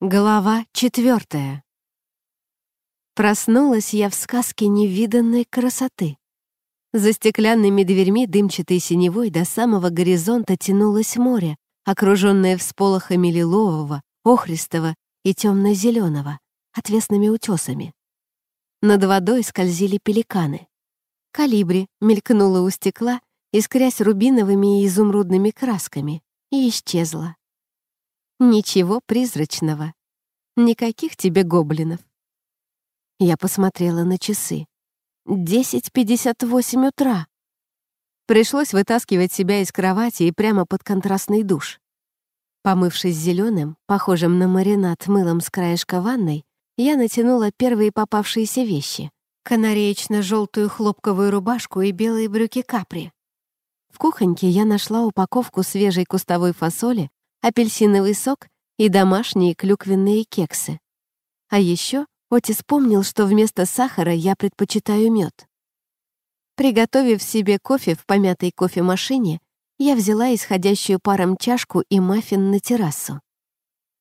Глава четвертая. Проснулась я в сказке невиданной красоты. За стеклянными дверьми дымчатой синевой до самого горизонта тянулось море, окруженное всполохами лилового, охристого и темно-зеленого, отвесными утесами. Над водой скользили пеликаны. Калибри мелькнула у стекла, искрясь рубиновыми и изумрудными красками, и исчезла. Ничего призрачного. Никаких тебе гоблинов. Я посмотрела на часы. 10.58 утра. Пришлось вытаскивать себя из кровати и прямо под контрастный душ. Помывшись зеленым, похожим на маринад мылом с краешка ванной, я натянула первые попавшиеся вещи — канареечно-желтую хлопковую рубашку и белые брюки капри. В кухоньке я нашла упаковку свежей кустовой фасоли апельсиновый сок и домашние клюквенные кексы. А еще Отис помнил, что вместо сахара я предпочитаю мед. Приготовив себе кофе в помятой кофемашине, я взяла исходящую паром чашку и маффин на террасу.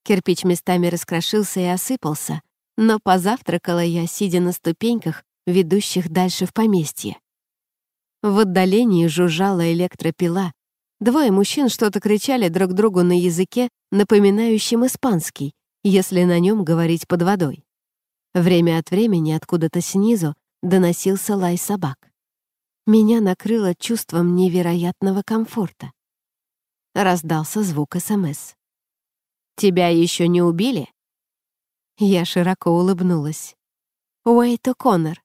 Кирпич местами раскрошился и осыпался, но позавтракала я, сидя на ступеньках, ведущих дальше в поместье. В отдалении жужжала электропила, Двое мужчин что-то кричали друг другу на языке, напоминающем испанский, если на нем говорить под водой. Время от времени откуда-то снизу доносился лай собак. Меня накрыло чувством невероятного комфорта. Раздался звук СМС. «Тебя еще не убили?» Я широко улыбнулась. Уэйт О'Коннор.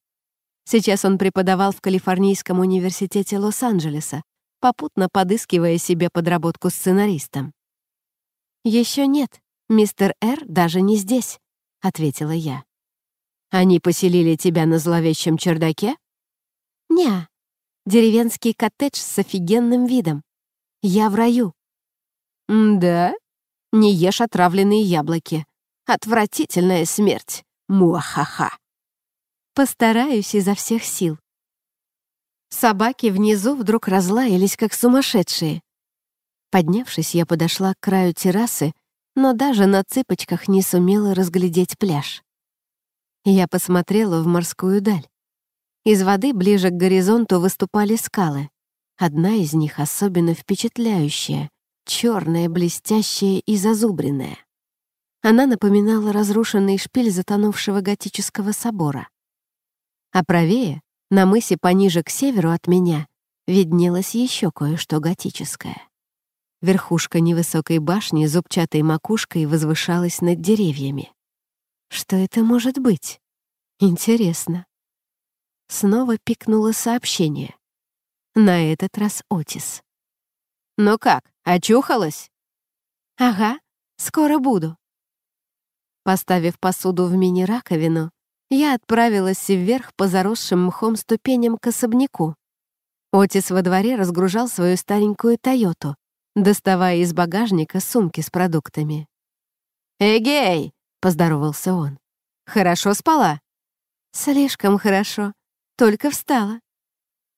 Сейчас он преподавал в Калифорнийском университете Лос-Анджелеса, попутно подыскивая себе подработку сценаристом. «Еще нет, мистер Р даже не здесь», — ответила я. «Они поселили тебя на зловещем чердаке?» «Неа, деревенский коттедж с офигенным видом. Я в раю». «Да? Не ешь отравленные яблоки. Отвратительная смерть. Муахаха». «Постараюсь изо всех сил», Собаки внизу вдруг разлаялись, как сумасшедшие. Поднявшись, я подошла к краю террасы, но даже на цыпочках не сумела разглядеть пляж. Я посмотрела в морскую даль. Из воды ближе к горизонту выступали скалы. Одна из них особенно впечатляющая, черная, блестящая и зазубренная. Она напоминала разрушенный шпиль затонувшего готического собора. А правее на мысе пониже к северу от меня виднелось еще кое-что готическое. Верхушка невысокой башни зубчатой макушкой возвышалась над деревьями. Что это может быть? Интересно. Снова пикнуло сообщение. На этот раз Отис. «Ну как, очухалась?» «Ага, скоро буду». Поставив посуду в мини-раковину, я отправилась вверх по заросшим мхом ступеням к особняку. Отис во дворе разгружал свою старенькую «Тойоту», доставая из багажника сумки с продуктами. «Эгей!» — поздоровался он. «Хорошо спала?» «Слишком хорошо. Только встала».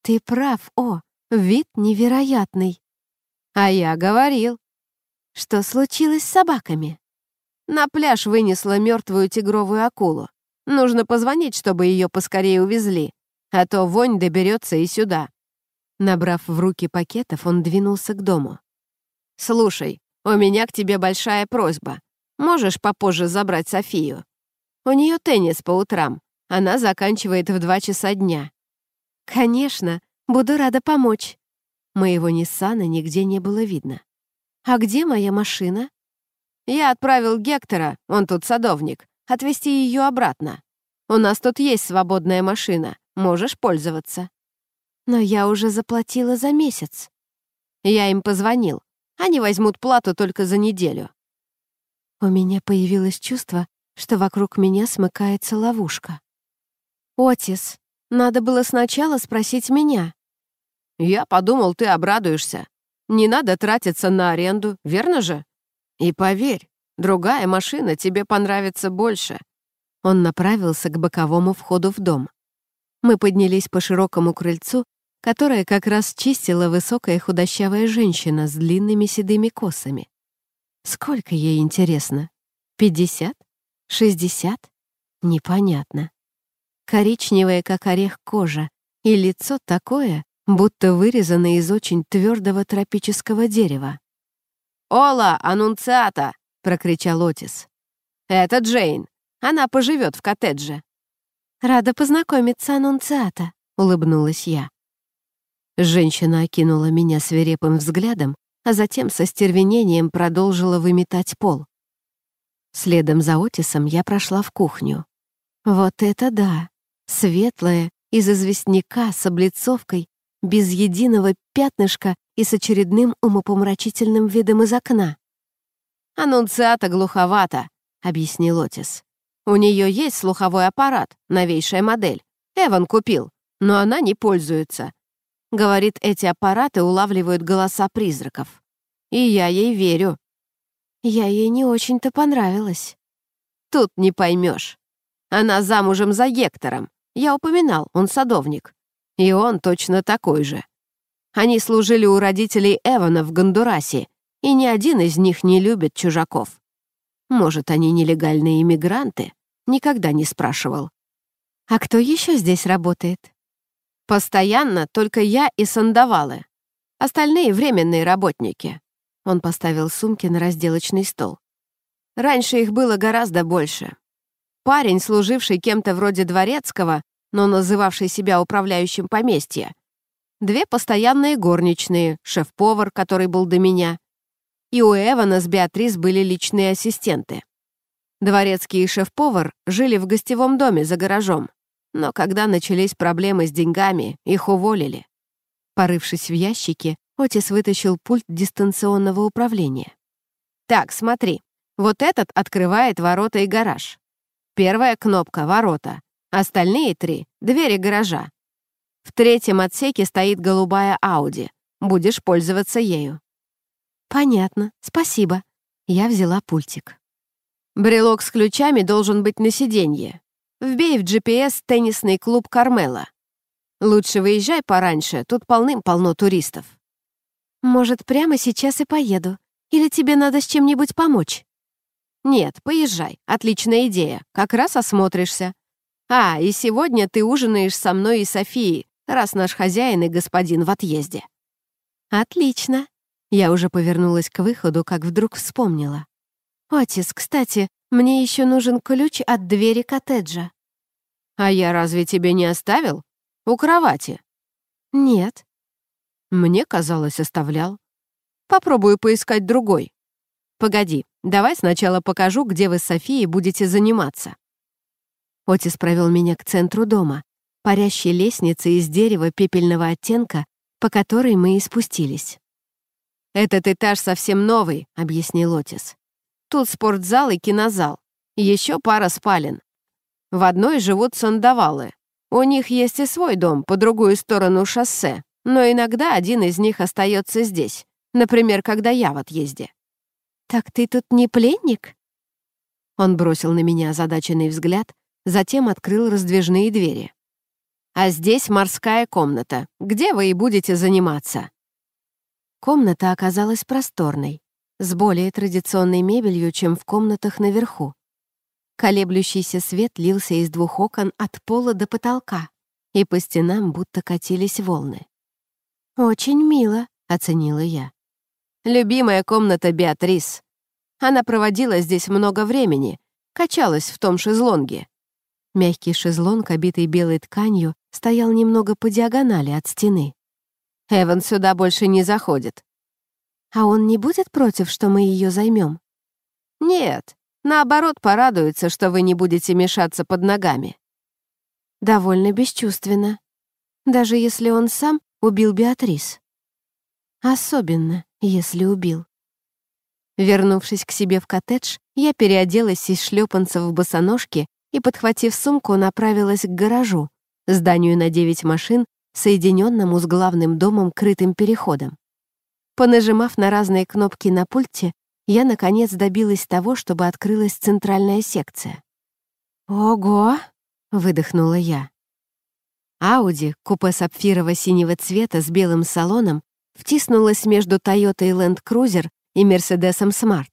«Ты прав, О. Вид невероятный». «А я говорил». «Что случилось с собаками?» На пляж вынесла мертвую тигровую акулу. Нужно позвонить, чтобы ее поскорее увезли, а то вонь доберется и сюда». Набрав в руки пакетов, он двинулся к дому. «Слушай, у меня к тебе большая просьба. Можешь попозже забрать Софию? У нее теннис по утрам. Она заканчивает в два часа дня». «Конечно, буду рада помочь». Моего Ниссана нигде не было видно. «А где моя машина?» «Я отправил Гектора, он тут садовник отвезти ее обратно. У нас тут есть свободная машина, можешь пользоваться». «Но я уже заплатила за месяц». Я им позвонил. Они возьмут плату только за неделю. У меня появилось чувство, что вокруг меня смыкается ловушка. «Отис, надо было сначала спросить меня». «Я подумал, ты обрадуешься. Не надо тратиться на аренду, верно же? И поверь, Другая машина тебе понравится больше». Он направился к боковому входу в дом. Мы поднялись по широкому крыльцу, которое как раз чистила высокая худощавая женщина с длинными седыми косами. Сколько ей интересно? Пятьдесят? Шестьдесят? Непонятно. Коричневая, как орех, кожа, и лицо такое, будто вырезано из очень твердого тропического дерева. «Ола, анунциата!» прокричал Отис. «Это Джейн. Она поживет в коттедже». «Рада познакомиться, аннунциата», — улыбнулась я. Женщина окинула меня свирепым взглядом, а затем со стервенением продолжила выметать пол. Следом за Отисом я прошла в кухню. Вот это да! Светлая, из известняка, с облицовкой, без единого пятнышка и с очередным умопомрачительным видом из окна. «Аннунциата глуховата, — объяснил Отис. «У нее есть слуховой аппарат, новейшая модель. Эван купил, но она не пользуется. Говорит, эти аппараты улавливают голоса призраков. И я ей верю». «Я ей не очень-то понравилась». «Тут не поймешь. Она замужем за Гектором. Я упоминал, он садовник. И он точно такой же. Они служили у родителей Эвана в Гондурасе, и ни один из них не любит чужаков. Может, они нелегальные иммигранты? Никогда не спрашивал. А кто еще здесь работает? Постоянно только я и сандавалы. Остальные — временные работники. Он поставил сумки на разделочный стол. Раньше их было гораздо больше. Парень, служивший кем-то вроде дворецкого, но называвший себя управляющим поместья. Две постоянные горничные, шеф-повар, который был до меня, и у Эвана с Беатрис были личные ассистенты. Дворецкий и шеф-повар жили в гостевом доме за гаражом, но когда начались проблемы с деньгами, их уволили. Порывшись в ящике, Отис вытащил пульт дистанционного управления. «Так, смотри, вот этот открывает ворота и гараж. Первая кнопка — ворота, остальные три — двери гаража. В третьем отсеке стоит голубая Ауди. Будешь пользоваться ею. «Понятно, спасибо». Я взяла пультик. «Брелок с ключами должен быть на сиденье. Вбей в GPS теннисный клуб «Кармела». Лучше выезжай пораньше, тут полным-полно туристов». «Может, прямо сейчас и поеду? Или тебе надо с чем-нибудь помочь?» «Нет, поезжай. Отличная идея. Как раз осмотришься. А, и сегодня ты ужинаешь со мной и Софией, раз наш хозяин и господин в отъезде». «Отлично», я уже повернулась к выходу, как вдруг вспомнила. «Отис, кстати, мне еще нужен ключ от двери коттеджа». «А я разве тебе не оставил? У кровати?» «Нет». «Мне казалось, оставлял. Попробую поискать другой». «Погоди, давай сначала покажу, где вы с Софией будете заниматься». Отис провел меня к центру дома, парящей лестнице из дерева пепельного оттенка, по которой мы и спустились. «Этот этаж совсем новый», — объяснил Отис. «Тут спортзал и кинозал. Еще пара спален. В одной живут сандавалы. У них есть и свой дом по другую сторону шоссе, но иногда один из них остается здесь, например, когда я в отъезде». «Так ты тут не пленник?» Он бросил на меня озадаченный взгляд, затем открыл раздвижные двери. «А здесь морская комната, где вы и будете заниматься. Комната оказалась просторной, с более традиционной мебелью, чем в комнатах наверху. Колеблющийся свет лился из двух окон от пола до потолка, и по стенам будто катились волны. «Очень мило», — оценила я. «Любимая комната Беатрис. Она проводила здесь много времени, качалась в том шезлонге». Мягкий шезлонг, обитый белой тканью, стоял немного по диагонали от стены. Эван сюда больше не заходит». «А он не будет против, что мы ее займем?» «Нет, наоборот, порадуется, что вы не будете мешаться под ногами». «Довольно бесчувственно. Даже если он сам убил Беатрис. Особенно, если убил». Вернувшись к себе в коттедж, я переоделась из шлепанцев в босоножки и, подхватив сумку, направилась к гаражу, зданию на девять машин, соединенному с главным домом крытым переходом. Понажимав на разные кнопки на пульте, я, наконец, добилась того, чтобы открылась центральная секция. «Ого!» — выдохнула я. Ауди, купе сапфирово-синего цвета с белым салоном, втиснулась между Toyota и Land Cruiser и Мерседесом Smart.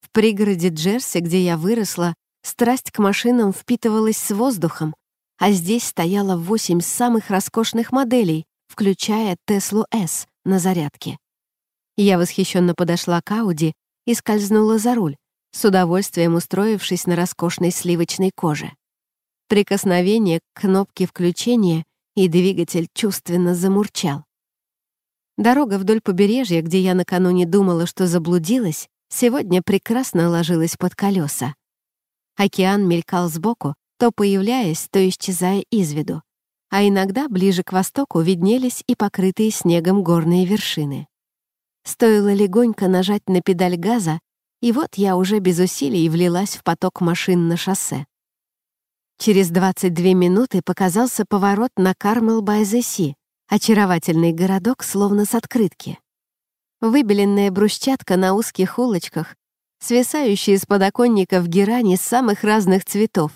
В пригороде Джерси, где я выросла, страсть к машинам впитывалась с воздухом, а здесь стояло восемь самых роскошных моделей, включая Теслу S на зарядке. Я восхищенно подошла к Ауди и скользнула за руль, с удовольствием устроившись на роскошной сливочной коже. Прикосновение к кнопке включения, и двигатель чувственно замурчал. Дорога вдоль побережья, где я накануне думала, что заблудилась, сегодня прекрасно ложилась под колеса. Океан мелькал сбоку, то появляясь, то исчезая из виду, а иногда ближе к востоку виднелись и покрытые снегом горные вершины. Стоило легонько нажать на педаль газа, и вот я уже без усилий влилась в поток машин на шоссе. Через 22 минуты показался поворот на Кармел Байзеси, очаровательный городок словно с открытки. Выбеленная брусчатка на узких улочках, свисающие с подоконников герани самых разных цветов,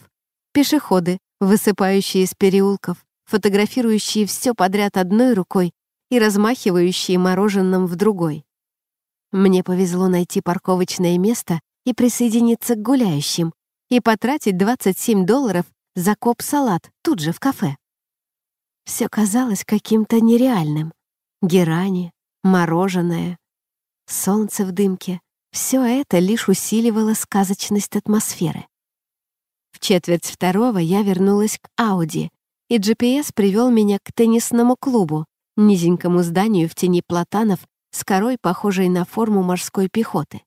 Пешеходы, высыпающие из переулков, фотографирующие все подряд одной рукой и размахивающие мороженым в другой. Мне повезло найти парковочное место и присоединиться к гуляющим, и потратить 27 долларов за коп-салат тут же в кафе. Все казалось каким-то нереальным. Герани, мороженое, солнце в дымке — все это лишь усиливало сказочность атмосферы. В четверть второго я вернулась к Ауди, и GPS привел меня к теннисному клубу, низенькому зданию в тени платанов с корой, похожей на форму морской пехоты.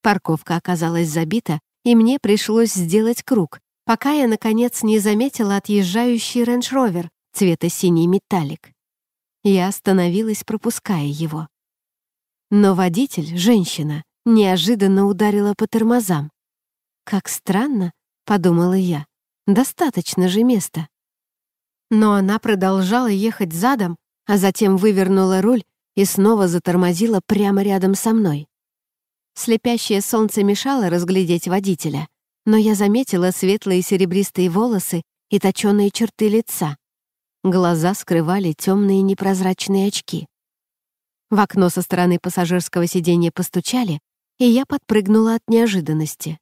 Парковка оказалась забита, и мне пришлось сделать круг, пока я, наконец, не заметила отъезжающий рейндж-ровер цвета синий металлик. Я остановилась, пропуская его. Но водитель, женщина, неожиданно ударила по тормозам. Как странно, подумала я. Достаточно же места. Но она продолжала ехать задом, а затем вывернула руль и снова затормозила прямо рядом со мной. Слепящее солнце мешало разглядеть водителя, но я заметила светлые серебристые волосы и точёные черты лица. Глаза скрывали темные непрозрачные очки. В окно со стороны пассажирского сиденья постучали, и я подпрыгнула от неожиданности.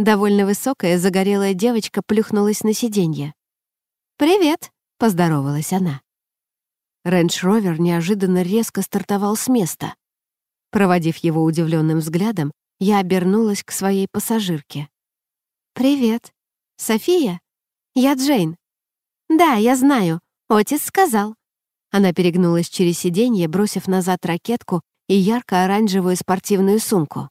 Довольно высокая, загорелая девочка плюхнулась на сиденье. «Привет!» — поздоровалась она. Рэндж-ровер неожиданно резко стартовал с места. Проводив его удивленным взглядом, я обернулась к своей пассажирке. «Привет. София? Я Джейн. Да, я знаю. Отец сказал». Она перегнулась через сиденье, бросив назад ракетку и ярко-оранжевую спортивную сумку.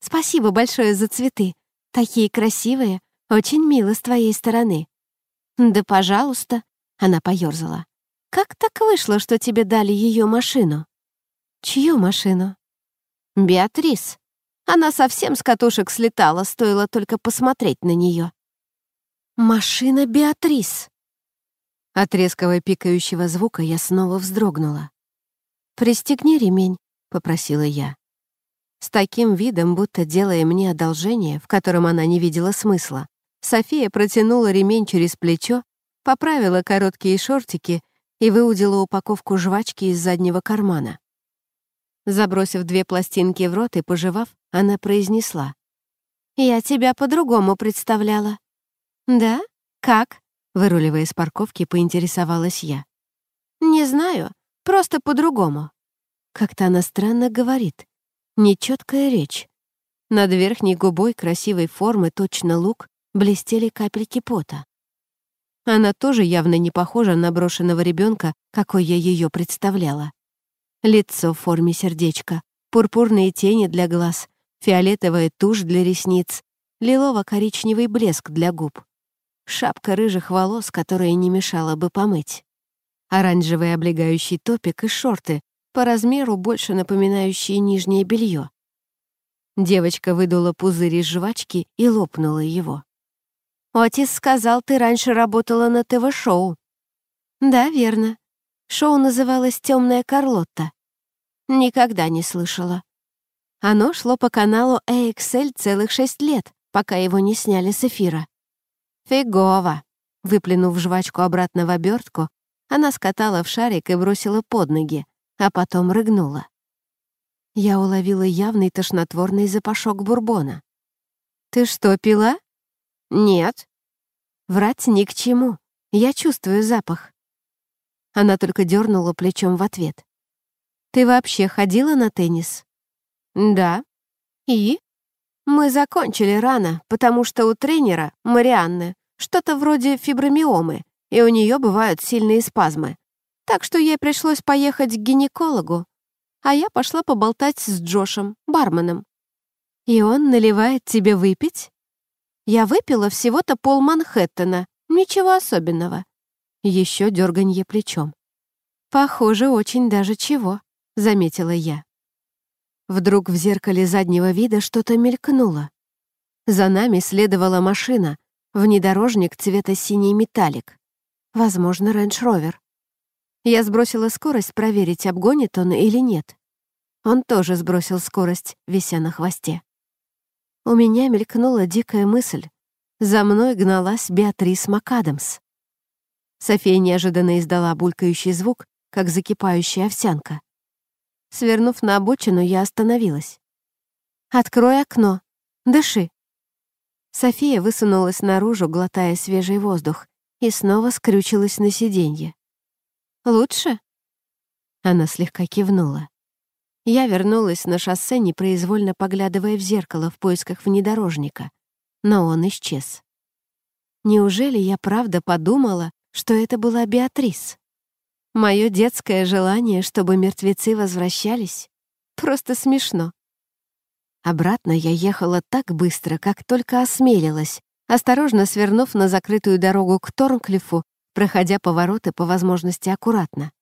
«Спасибо большое за цветы. Такие красивые, очень мило с твоей стороны». «Да, пожалуйста», — она поёрзала. «Как так вышло, что тебе дали её машину?» «Чью машину?» «Беатрис. Она совсем с катушек слетала, стоило только посмотреть на неё». «Машина Беатрис!» От резкого пикающего звука я снова вздрогнула. «Пристегни ремень», — попросила я. С таким видом, будто делая мне одолжение, в котором она не видела смысла, София протянула ремень через плечо, поправила короткие шортики и выудила упаковку жвачки из заднего кармана. Забросив две пластинки в рот и пожевав, она произнесла. «Я тебя по-другому представляла». «Да? Как?» — выруливая с парковки, поинтересовалась я. «Не знаю, просто по-другому». Как-то она странно говорит. Нечеткая речь. Над верхней губой красивой формы точно лук блестели капельки пота. Она тоже явно не похожа на брошенного ребенка, какой я ее представляла. Лицо в форме сердечка, пурпурные тени для глаз, фиолетовая тушь для ресниц, лилово-коричневый блеск для губ, шапка рыжих волос, которые не мешало бы помыть, оранжевый облегающий топик и шорты, по размеру больше напоминающие нижнее белье. Девочка выдула пузырь из жвачки и лопнула его. «Отис сказал, ты раньше работала на ТВ-шоу». «Да, верно. Шоу называлось «Темная Карлотта». Никогда не слышала. Оно шло по каналу AXL целых шесть лет, пока его не сняли с эфира. «Фигово!» Выплюнув жвачку обратно в обертку, она скатала в шарик и бросила под ноги, а потом рыгнула. Я уловила явный тошнотворный запашок бурбона. «Ты что, пила?» «Нет». «Врать ни к чему. Я чувствую запах». Она только дернула плечом в ответ. «Ты вообще ходила на теннис?» «Да». «И?» «Мы закончили рано, потому что у тренера, Марианны, что-то вроде фибромиомы, и у нее бывают сильные спазмы. Так что ей пришлось поехать к гинекологу, а я пошла поболтать с Джошем, барменом. И он наливает тебе выпить? Я выпила всего-то пол Манхэттена, ничего особенного. Еще дерганье плечом. Похоже, очень даже чего, заметила я. Вдруг в зеркале заднего вида что-то мелькнуло. За нами следовала машина, внедорожник цвета синий металлик. Возможно, рейндж-ровер. Я сбросила скорость проверить, обгонит он или нет. Он тоже сбросил скорость, вися на хвосте. У меня мелькнула дикая мысль. За мной гналась Беатрис МакАдамс. София неожиданно издала булькающий звук, как закипающая овсянка. Свернув на обочину, я остановилась. «Открой окно. Дыши». София высунулась наружу, глотая свежий воздух, и снова скрючилась на сиденье. Лучше?» Она слегка кивнула. Я вернулась на шоссе, непроизвольно поглядывая в зеркало в поисках внедорожника, но он исчез. Неужели я правда подумала, что это была Беатрис? Мое детское желание, чтобы мертвецы возвращались? Просто смешно. Обратно я ехала так быстро, как только осмелилась, осторожно свернув на закрытую дорогу к Торнклифу проходя повороты по возможности аккуратно.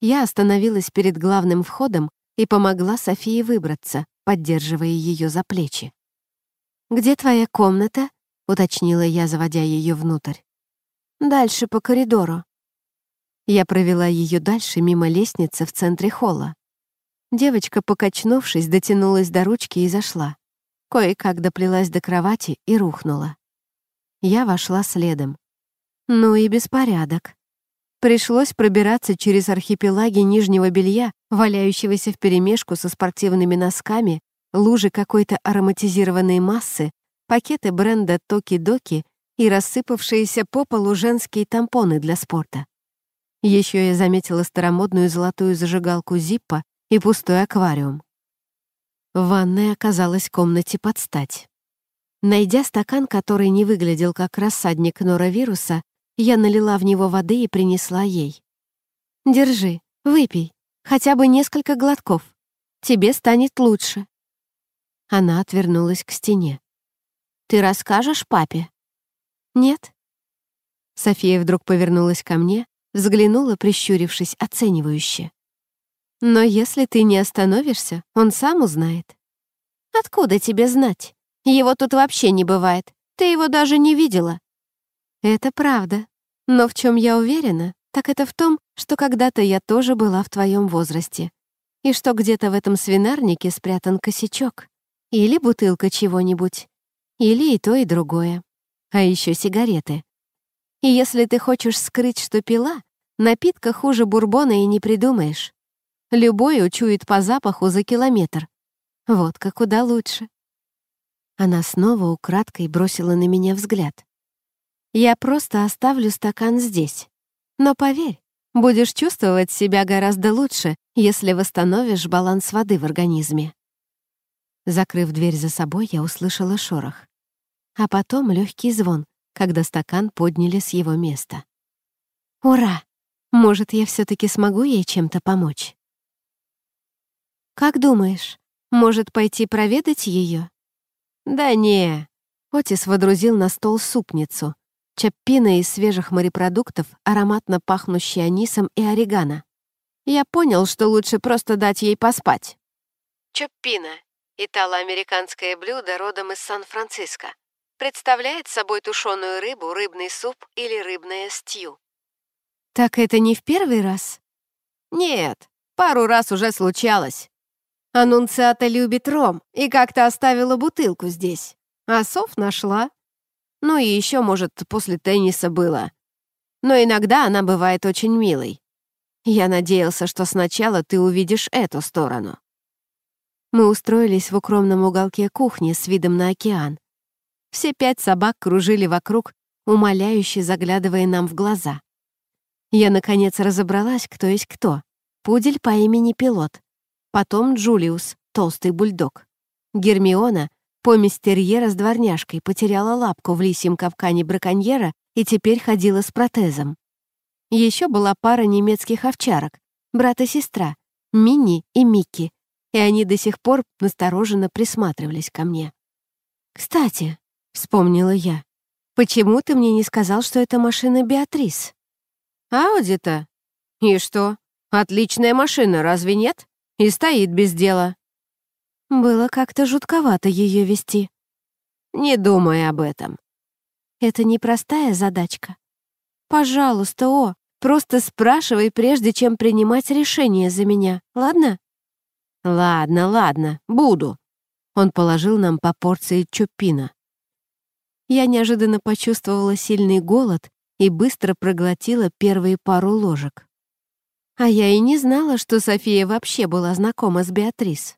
Я остановилась перед главным входом и помогла Софии выбраться, поддерживая ее за плечи. «Где твоя комната?» — уточнила я, заводя ее внутрь. «Дальше по коридору». Я провела ее дальше мимо лестницы в центре холла. Девочка, покачнувшись, дотянулась до ручки и зашла. Кое-как доплелась до кровати и рухнула. Я вошла следом. Ну и беспорядок. Пришлось пробираться через архипелаги нижнего белья, валяющегося вперемешку со спортивными носками, лужи какой-то ароматизированной массы, пакеты бренда «Токи-доки» и рассыпавшиеся по полу женские тампоны для спорта. Еще я заметила старомодную золотую зажигалку Зиппа и пустой аквариум. В ванной оказалась в комнате под стать. Найдя стакан, который не выглядел как рассадник норовируса, я налила в него воды и принесла ей. «Держи, выпей, хотя бы несколько глотков. Тебе станет лучше». Она отвернулась к стене. «Ты расскажешь папе?» «Нет». София вдруг повернулась ко мне, взглянула, прищурившись, оценивающе. «Но если ты не остановишься, он сам узнает». «Откуда тебе знать? Его тут вообще не бывает. Ты его даже не видела. Это правда. Но в чем я уверена, так это в том, что когда-то я тоже была в твоем возрасте. И что где-то в этом свинарнике спрятан косячок. Или бутылка чего-нибудь. Или и то, и другое. А еще сигареты. И если ты хочешь скрыть, что пила, напитка хуже бурбона и не придумаешь. Любой учует по запаху за километр. Водка куда лучше. Она снова украдкой бросила на меня взгляд. Я просто оставлю стакан здесь. Но поверь, будешь чувствовать себя гораздо лучше, если восстановишь баланс воды в организме. Закрыв дверь за собой, я услышала шорох. А потом легкий звон, когда стакан подняли с его места. «Ура! Может, я все таки смогу ей чем-то помочь?» «Как думаешь, может пойти проведать ее? «Да не!» Отис водрузил на стол супницу, чаппина из свежих морепродуктов, ароматно пахнущий анисом и орегано. Я понял, что лучше просто дать ей поспать. Чаппина — итало-американское блюдо родом из Сан-Франциско. Представляет собой тушеную рыбу, рыбный суп или рыбное стью. Так это не в первый раз? Нет, пару раз уже случалось. Анунциата любит ром и как-то оставила бутылку здесь. А сов нашла. Ну и еще, может, после тенниса было. Но иногда она бывает очень милой. Я надеялся, что сначала ты увидишь эту сторону. Мы устроились в укромном уголке кухни с видом на океан. Все пять собак кружили вокруг, умоляюще заглядывая нам в глаза. Я, наконец, разобралась, кто есть кто. Пудель по имени Пилот. Потом Джулиус, толстый бульдог. Гермиона Помесь терьера с дворняжкой потеряла лапку в лисьем капкане браконьера и теперь ходила с протезом. Еще была пара немецких овчарок, брат и сестра, Мини и Микки, и они до сих пор настороженно присматривались ко мне. «Кстати», — вспомнила я, — «почему ты мне не сказал, что это машина Беатрис?» «Ауди-то? И что? Отличная машина, разве нет? И стоит без дела». Было как-то жутковато ее вести. Не думай об этом. Это непростая задачка. Пожалуйста, О, просто спрашивай, прежде чем принимать решение за меня, ладно? Ладно, ладно, буду. Он положил нам по порции чупина. Я неожиданно почувствовала сильный голод и быстро проглотила первые пару ложек. А я и не знала, что София вообще была знакома с Беатрис.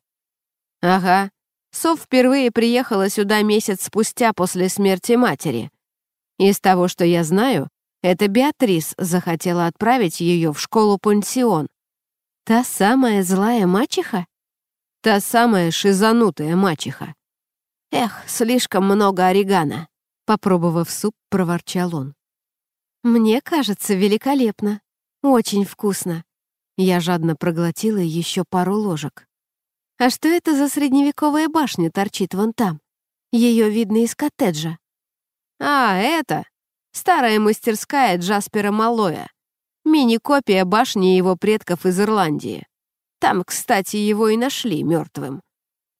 Ага. Сов впервые приехала сюда месяц спустя после смерти матери. Из того, что я знаю, это Беатрис захотела отправить ее в школу-пансион. Та самая злая мачеха? Та самая шизанутая мачеха. Эх, слишком много орегана. Попробовав суп, проворчал он. «Мне кажется, великолепно. Очень вкусно». Я жадно проглотила еще пару ложек. А что это за средневековая башня торчит вон там? Ее видно из коттеджа. А, это? Старая мастерская Джаспера Малоя. Мини-копия башни его предков из Ирландии. Там, кстати, его и нашли мертвым.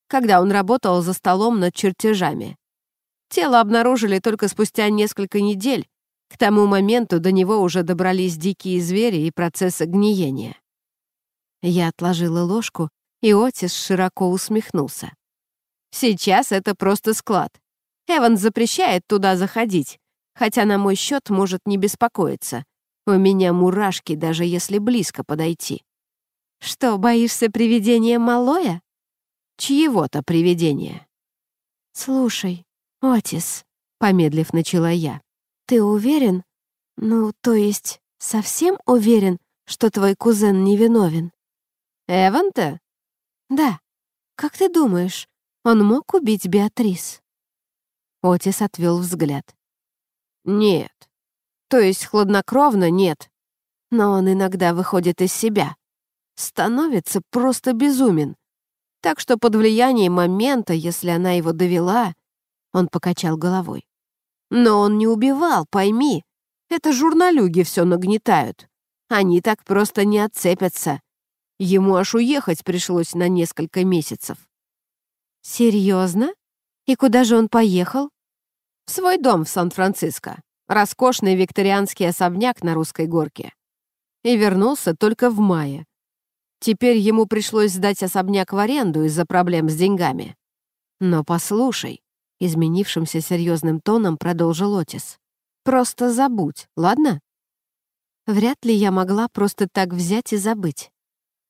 Когда он работал за столом над чертежами. Тело обнаружили только спустя несколько недель. К тому моменту до него уже добрались дикие звери и процесс гниения. Я отложила ложку и Отис широко усмехнулся. «Сейчас это просто склад. Эван запрещает туда заходить, хотя на мой счет может не беспокоиться. У меня мурашки, даже если близко подойти». «Что, боишься привидения малое?» «Чьего-то привидения». «Слушай, Отис», — помедлив начала я, — «ты уверен? Ну, то есть, совсем уверен, что твой кузен невиновен?» «Эван-то? «Да. Как ты думаешь, он мог убить Беатрис?» Отис отвел взгляд. «Нет. То есть хладнокровно нет. Но он иногда выходит из себя. Становится просто безумен. Так что под влиянием момента, если она его довела...» Он покачал головой. «Но он не убивал, пойми. Это журналюги все нагнетают. Они так просто не отцепятся. Ему аж уехать пришлось на несколько месяцев. Серьезно? И куда же он поехал? В свой дом в Сан-Франциско. Роскошный викторианский особняк на русской горке. И вернулся только в мае. Теперь ему пришлось сдать особняк в аренду из-за проблем с деньгами. Но послушай, изменившимся серьезным тоном продолжил Отис. Просто забудь, ладно? Вряд ли я могла просто так взять и забыть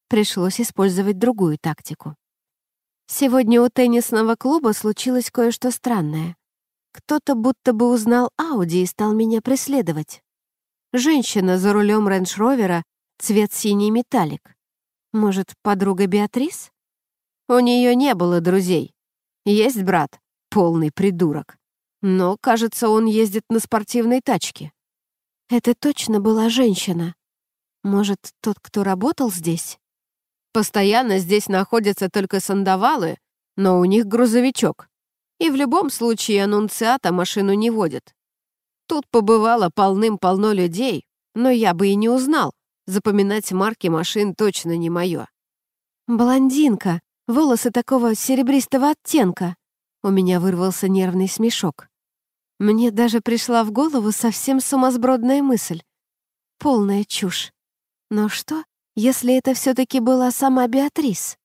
пришлось использовать другую тактику. Сегодня у теннисного клуба случилось кое-что странное. Кто-то будто бы узнал Ауди и стал меня преследовать. Женщина за рулем рейндж-ровера, цвет синий металлик. Может, подруга Беатрис? У нее не было друзей. Есть брат, полный придурок. Но, кажется, он ездит на спортивной тачке. Это точно была женщина. Может, тот, кто работал здесь? Постоянно здесь находятся только сандавалы, но у них грузовичок. И в любом случае аннунциата машину не водит. Тут побывало полным-полно людей, но я бы и не узнал. Запоминать марки машин точно не мое. «Блондинка, волосы такого серебристого оттенка!» У меня вырвался нервный смешок. Мне даже пришла в голову совсем сумасбродная мысль. Полная чушь. Но что, если это все-таки была сама Беатрис?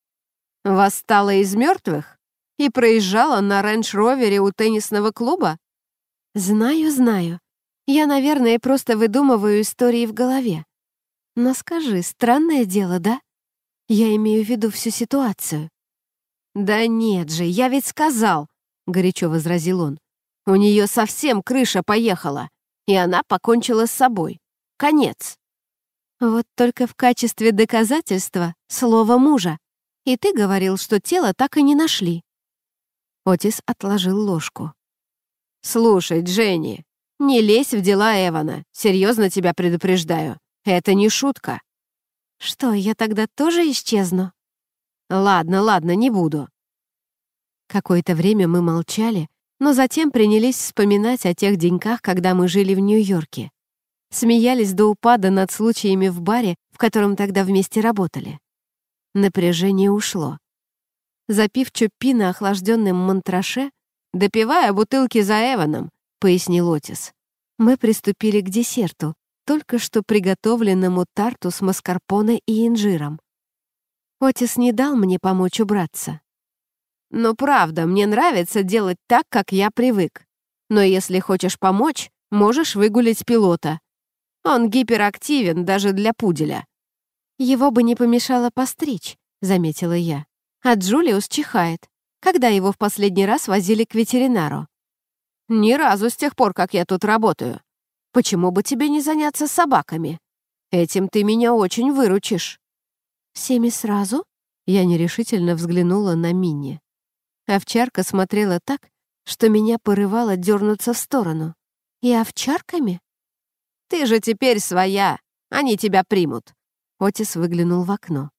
Восстала из мертвых и проезжала на рейндж-ровере у теннисного клуба? Знаю, знаю. Я, наверное, просто выдумываю истории в голове. Но скажи, странное дело, да? Я имею в виду всю ситуацию. «Да нет же, я ведь сказал», — горячо возразил он. «У нее совсем крыша поехала, и она покончила с собой. Конец». Вот только в качестве доказательства слово мужа. И ты говорил, что тело так и не нашли. Отис отложил ложку. «Слушай, Дженни, не лезь в дела Эвана. Серьезно тебя предупреждаю. Это не шутка». «Что, я тогда тоже исчезну?» «Ладно, ладно, не буду». Какое-то время мы молчали, но затем принялись вспоминать о тех деньках, когда мы жили в Нью-Йорке смеялись до упада над случаями в баре, в котором тогда вместе работали. Напряжение ушло. Запив чуппи охлажденным охлажденном мантраше, «Допивая бутылки за Эваном», — пояснил Отис. «Мы приступили к десерту, только что приготовленному тарту с маскарпоне и инжиром. Отис не дал мне помочь убраться. Но правда, мне нравится делать так, как я привык. Но если хочешь помочь, можешь выгулить пилота. Он гиперактивен даже для пуделя». «Его бы не помешало постричь», — заметила я. «А Джулиус чихает. Когда его в последний раз возили к ветеринару?» «Ни разу с тех пор, как я тут работаю. Почему бы тебе не заняться собаками? Этим ты меня очень выручишь». «Всеми сразу?» Я нерешительно взглянула на Минни. Овчарка смотрела так, что меня порывало дернуться в сторону. «И овчарками?» Ты же теперь своя. Они тебя примут». Отис выглянул в окно.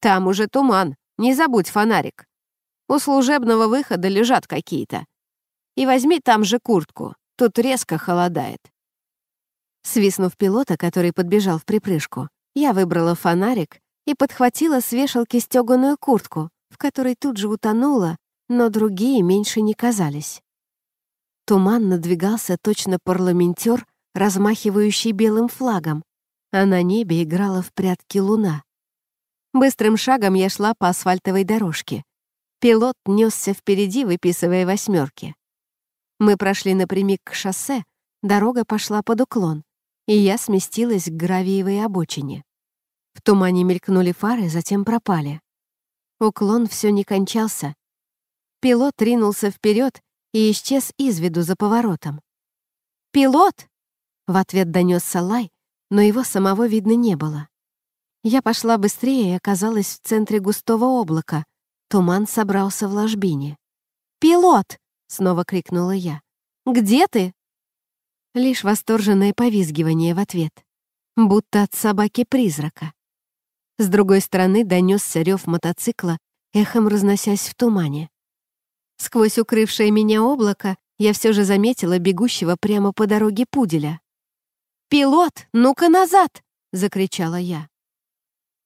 «Там уже туман. Не забудь фонарик. У служебного выхода лежат какие-то. И возьми там же куртку. Тут резко холодает». Свистнув пилота, который подбежал в припрыжку, я выбрала фонарик и подхватила с вешалки стёганую куртку, в которой тут же утонула, но другие меньше не казались. Туман надвигался точно парламентёр размахивающий белым флагом, а на небе играла в прятки луна. Быстрым шагом я шла по асфальтовой дорожке. Пилот несся впереди, выписывая восьмерки. Мы прошли напрямик к шоссе, дорога пошла под уклон, и я сместилась к гравиевой обочине. В тумане мелькнули фары, затем пропали. Уклон все не кончался. Пилот ринулся вперед и исчез из виду за поворотом. «Пилот!» В ответ донесся лай, но его самого видно не было. Я пошла быстрее и оказалась в центре густого облака. Туман собрался в ложбине. «Пилот!» — снова крикнула я. «Где ты?» Лишь восторженное повизгивание в ответ. Будто от собаки-призрака. С другой стороны донесся рев мотоцикла, эхом разносясь в тумане. Сквозь укрывшее меня облако я все же заметила бегущего прямо по дороге пуделя. «Пилот, ну-ка назад!» — закричала я.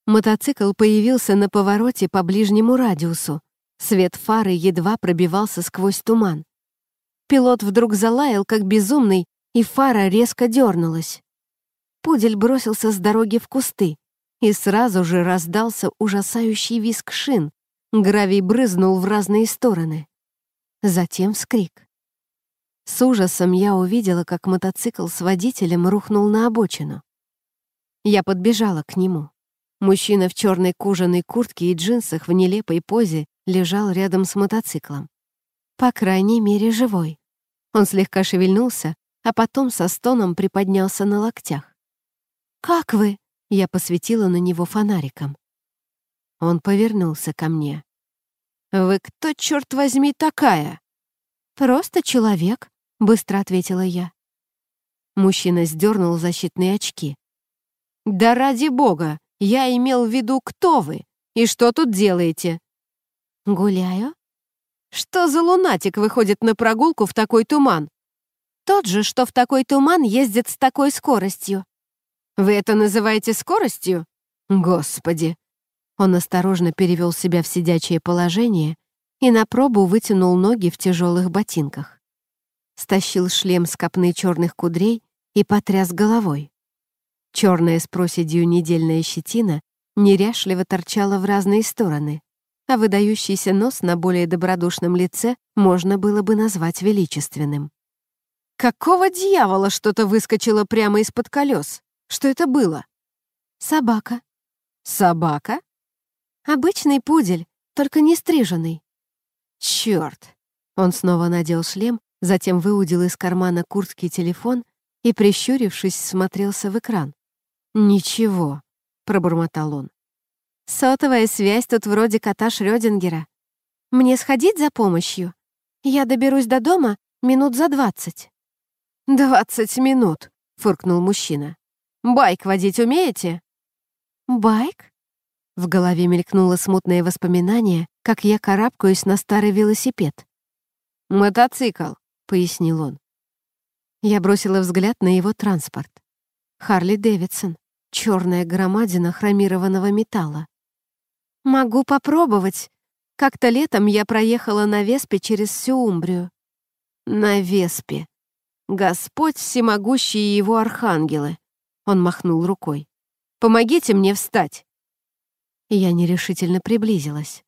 Мотоцикл появился на повороте по ближнему радиусу. Свет фары едва пробивался сквозь туман. Пилот вдруг залаял, как безумный, и фара резко дернулась. Пудель бросился с дороги в кусты, и сразу же раздался ужасающий виск шин. Гравий брызнул в разные стороны. Затем вскрик. С ужасом я увидела, как мотоцикл с водителем рухнул на обочину. Я подбежала к нему. Мужчина в черной кожаной куртке и джинсах в нелепой позе лежал рядом с мотоциклом. По крайней мере, живой. Он слегка шевельнулся, а потом со стоном приподнялся на локтях. «Как вы?» — я посветила на него фонариком. Он повернулся ко мне. «Вы кто, черт возьми, такая?» «Просто человек», — быстро ответила я. Мужчина сдернул защитные очки. «Да ради бога! Я имел в виду, кто вы и что тут делаете?» «Гуляю». «Что за лунатик выходит на прогулку в такой туман?» «Тот же, что в такой туман ездит с такой скоростью». «Вы это называете скоростью?» «Господи!» Он осторожно перевел себя в сидячее положение и на пробу вытянул ноги в тяжелых ботинках стащил шлем с копны черных кудрей и потряс головой. Черная с проседью недельная щетина неряшливо торчала в разные стороны, а выдающийся нос на более добродушном лице можно было бы назвать величественным. «Какого дьявола что-то выскочило прямо из-под колес? Что это было?» «Собака». «Собака?» «Обычный пудель, только не стриженный». «Черт!» Он снова надел шлем Затем выудил из кармана куртки телефон и, прищурившись, смотрелся в экран. «Ничего», — пробормотал он. «Сотовая связь тут вроде кота Шрёдингера. Мне сходить за помощью? Я доберусь до дома минут за двадцать». «Двадцать минут», — фыркнул мужчина. «Байк водить умеете?» «Байк?» В голове мелькнуло смутное воспоминание, как я карабкаюсь на старый велосипед. «Мотоцикл», пояснил он. Я бросила взгляд на его транспорт. Харли Дэвидсон, черная громадина хромированного металла. «Могу попробовать. Как-то летом я проехала на Веспе через всю Умбрию». «На Веспе. Господь всемогущий и его архангелы!» Он махнул рукой. «Помогите мне встать!» Я нерешительно приблизилась.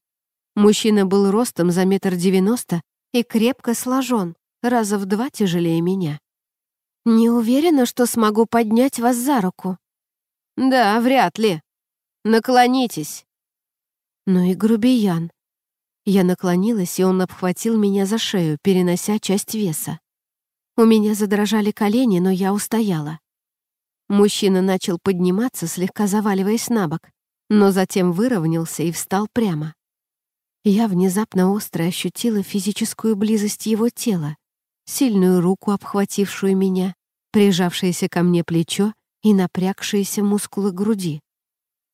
Мужчина был ростом за метр девяносто и крепко сложен раза в два тяжелее меня. «Не уверена, что смогу поднять вас за руку». «Да, вряд ли. Наклонитесь». «Ну и грубиян». Я наклонилась, и он обхватил меня за шею, перенося часть веса. У меня задрожали колени, но я устояла. Мужчина начал подниматься, слегка заваливаясь на бок, но затем выровнялся и встал прямо. Я внезапно остро ощутила физическую близость его тела, сильную руку, обхватившую меня, прижавшееся ко мне плечо и напрягшиеся мускулы груди.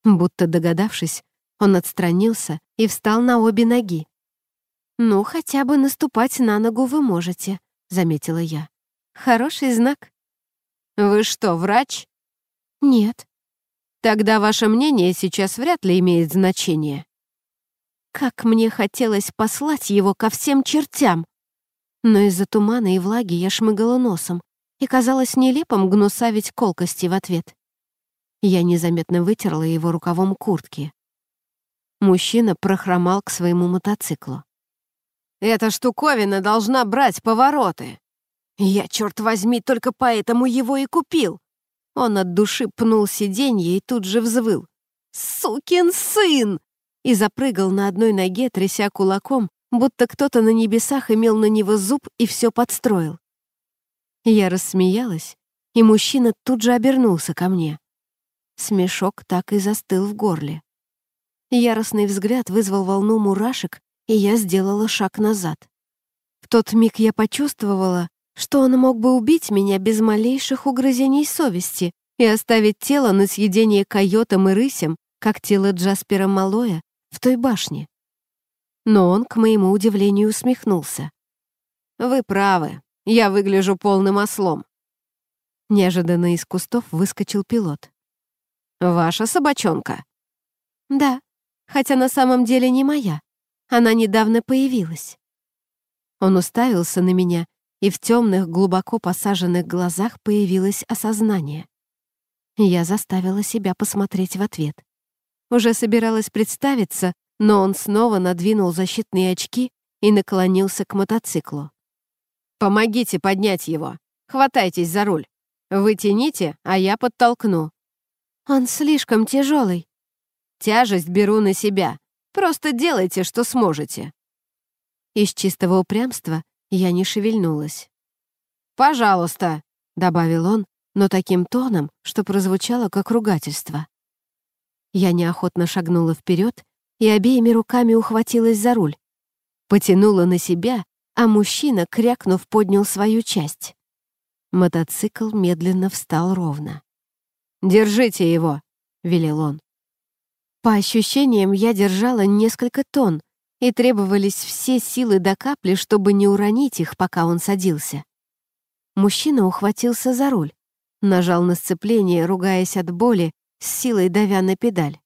Будто догадавшись, он отстранился и встал на обе ноги. «Ну, хотя бы наступать на ногу вы можете», — заметила я. «Хороший знак». «Вы что, врач?» «Нет». «Тогда ваше мнение сейчас вряд ли имеет значение». Как мне хотелось послать его ко всем чертям! но из-за тумана и влаги я шмыгала носом и казалось нелепым гнусавить колкости в ответ. Я незаметно вытерла его рукавом куртки. Мужчина прохромал к своему мотоциклу. «Эта штуковина должна брать повороты!» «Я, черт возьми, только поэтому его и купил!» Он от души пнул сиденье и тут же взвыл. «Сукин сын!» и запрыгал на одной ноге, тряся кулаком будто кто-то на небесах имел на него зуб и все подстроил. Я рассмеялась, и мужчина тут же обернулся ко мне. Смешок так и застыл в горле. Яростный взгляд вызвал волну мурашек, и я сделала шаг назад. В тот миг я почувствовала, что он мог бы убить меня без малейших угрызений совести и оставить тело на съедение койотам и рысям, как тело Джаспера Малоя в той башне но он, к моему удивлению, усмехнулся. «Вы правы, я выгляжу полным ослом». Неожиданно из кустов выскочил пилот. «Ваша собачонка?» «Да, хотя на самом деле не моя. Она недавно появилась». Он уставился на меня, и в темных, глубоко посаженных глазах появилось осознание. Я заставила себя посмотреть в ответ. Уже собиралась представиться, но он снова надвинул защитные очки и наклонился к мотоциклу. «Помогите поднять его. Хватайтесь за руль. Вытяните, а я подтолкну». «Он слишком тяжелый». «Тяжесть беру на себя. Просто делайте, что сможете». Из чистого упрямства я не шевельнулась. «Пожалуйста», — добавил он, но таким тоном, что прозвучало как ругательство. Я неохотно шагнула вперед и обеими руками ухватилась за руль. Потянула на себя, а мужчина, крякнув, поднял свою часть. Мотоцикл медленно встал ровно. «Держите его!» — велел он. По ощущениям, я держала несколько тонн, и требовались все силы до капли, чтобы не уронить их, пока он садился. Мужчина ухватился за руль, нажал на сцепление, ругаясь от боли, с силой давя на педаль.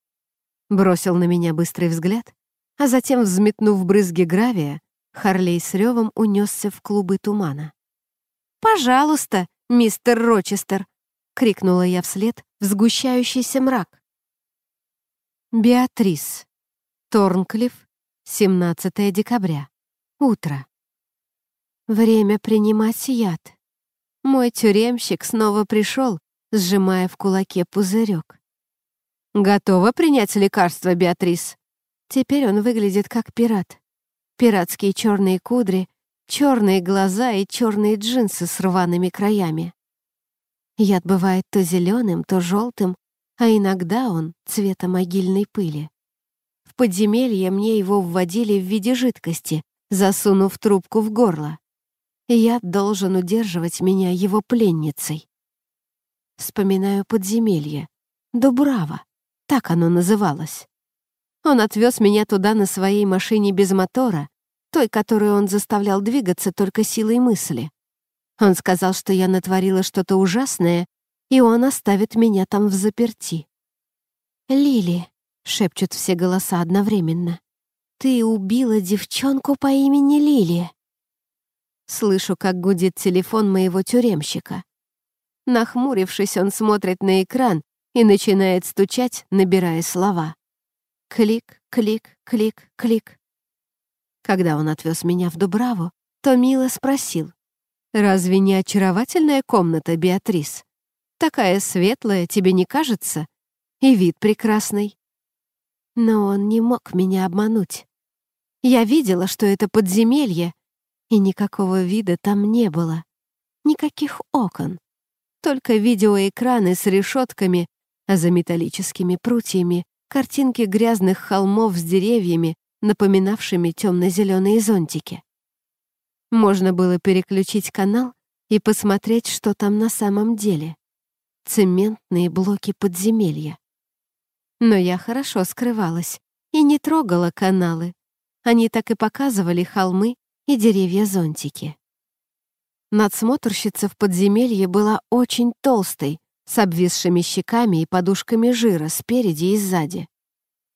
Бросил на меня быстрый взгляд, а затем, взметнув брызги гравия, Харлей с ревом унесся в клубы тумана. «Пожалуйста, мистер Рочестер!» — крикнула я вслед в сгущающийся мрак. Беатрис. Торнклифф. 17 декабря. Утро. Время принимать яд. Мой тюремщик снова пришел, сжимая в кулаке пузырек. «Готова принять лекарство, Беатрис?» Теперь он выглядит как пират. Пиратские черные кудри, черные глаза и черные джинсы с рваными краями. Яд бывает то зеленым, то желтым, а иногда он цвета могильной пыли. В подземелье мне его вводили в виде жидкости, засунув трубку в горло. Яд должен удерживать меня его пленницей. Вспоминаю подземелье. Дубрава. Так оно называлось. Он отвез меня туда на своей машине без мотора, той, которую он заставлял двигаться только силой мысли. Он сказал, что я натворила что-то ужасное, и он оставит меня там в заперти. «Лили», — шепчут все голоса одновременно, «ты убила девчонку по имени Лили». Слышу, как гудит телефон моего тюремщика. Нахмурившись, он смотрит на экран, и начинает стучать, набирая слова. Клик, клик, клик, клик. Когда он отвез меня в Дубраву, то Мила спросил, «Разве не очаровательная комната, Беатрис? Такая светлая, тебе не кажется? И вид прекрасный». Но он не мог меня обмануть. Я видела, что это подземелье, и никакого вида там не было. Никаких окон. Только видеоэкраны с решетками, а за металлическими прутьями картинки грязных холмов с деревьями, напоминавшими темно-зеленые зонтики. Можно было переключить канал и посмотреть, что там на самом деле. Цементные блоки подземелья. Но я хорошо скрывалась и не трогала каналы. Они так и показывали холмы и деревья-зонтики. Надсмотрщица в подземелье была очень толстой, с обвисшими щеками и подушками жира спереди и сзади.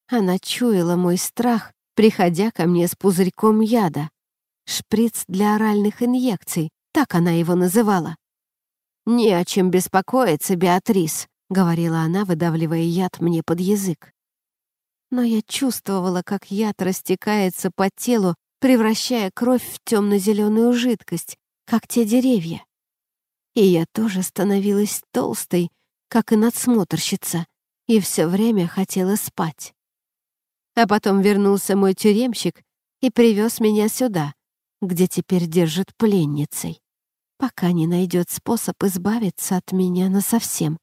Она чуяла мой страх, приходя ко мне с пузырьком яда. Шприц для оральных инъекций, так она его называла. «Не о чем беспокоиться, Беатрис», — говорила она, выдавливая яд мне под язык. Но я чувствовала, как яд растекается по телу, превращая кровь в темно-зеленую жидкость, как те деревья. И я тоже становилась толстой, как и надсмотрщица, и все время хотела спать. А потом вернулся мой тюремщик и привез меня сюда, где теперь держит пленницей, пока не найдет способ избавиться от меня насовсем.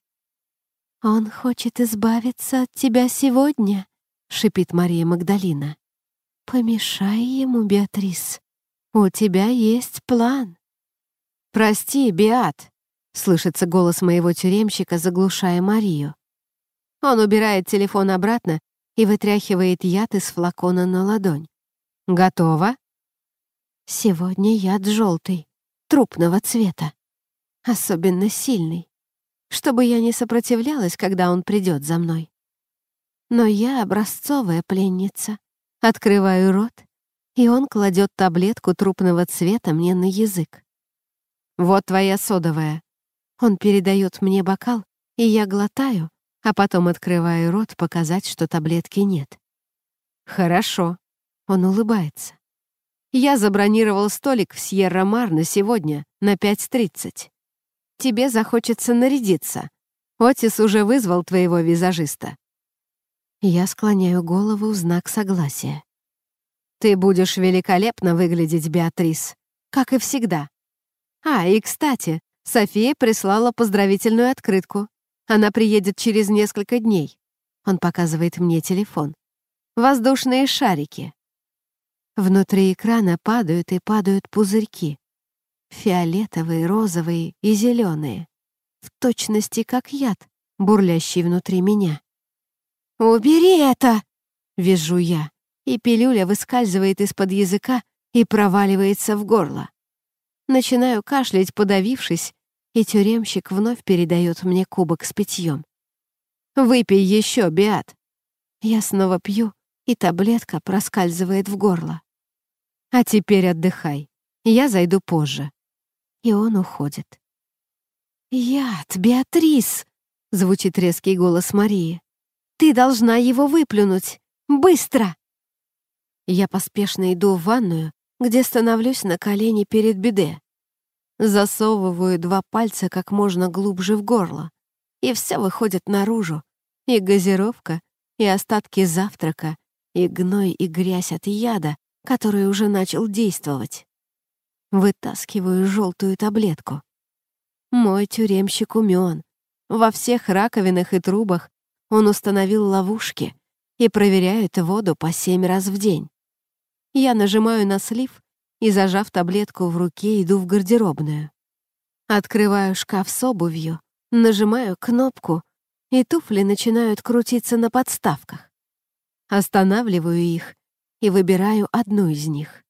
«Он хочет избавиться от тебя сегодня», — шипит Мария Магдалина. «Помешай ему, Беатрис. У тебя есть план». «Прости, Биат», — слышится голос моего тюремщика, заглушая Марию. Он убирает телефон обратно и вытряхивает яд из флакона на ладонь. «Готово?» «Сегодня яд желтый, трупного цвета. Особенно сильный. Чтобы я не сопротивлялась, когда он придет за мной. Но я образцовая пленница. Открываю рот, и он кладет таблетку трупного цвета мне на язык. «Вот твоя содовая». Он передает мне бокал, и я глотаю, а потом открываю рот показать, что таблетки нет. «Хорошо», — он улыбается. «Я забронировал столик в Сьерра-Мар на сегодня, на 5.30. Тебе захочется нарядиться. Отис уже вызвал твоего визажиста». Я склоняю голову в знак согласия. «Ты будешь великолепно выглядеть, Беатрис, как и всегда», а, и кстати, София прислала поздравительную открытку. Она приедет через несколько дней. Он показывает мне телефон. Воздушные шарики. Внутри экрана падают и падают пузырьки. Фиолетовые, розовые и зеленые. В точности как яд, бурлящий внутри меня. «Убери это!» — вижу я, и пилюля выскальзывает из-под языка и проваливается в горло. Начинаю кашлять, подавившись, и тюремщик вновь передает мне кубок с питьем. «Выпей еще, Биат!» Я снова пью, и таблетка проскальзывает в горло. «А теперь отдыхай. Я зайду позже». И он уходит. «Яд, Беатрис!» — звучит резкий голос Марии. «Ты должна его выплюнуть! Быстро!» Я поспешно иду в ванную, где становлюсь на колени перед беде. Засовываю два пальца как можно глубже в горло, и все выходит наружу, и газировка, и остатки завтрака, и гной, и грязь от яда, который уже начал действовать. Вытаскиваю желтую таблетку. Мой тюремщик умен. Во всех раковинах и трубах он установил ловушки и проверяет воду по семь раз в день. Я нажимаю на слив и, зажав таблетку в руке, иду в гардеробную. Открываю шкаф с обувью, нажимаю кнопку, и туфли начинают крутиться на подставках. Останавливаю их и выбираю одну из них.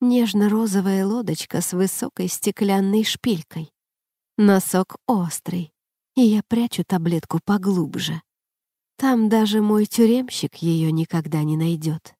Нежно-розовая лодочка с высокой стеклянной шпилькой. Носок острый, и я прячу таблетку поглубже. Там даже мой тюремщик ее никогда не найдет.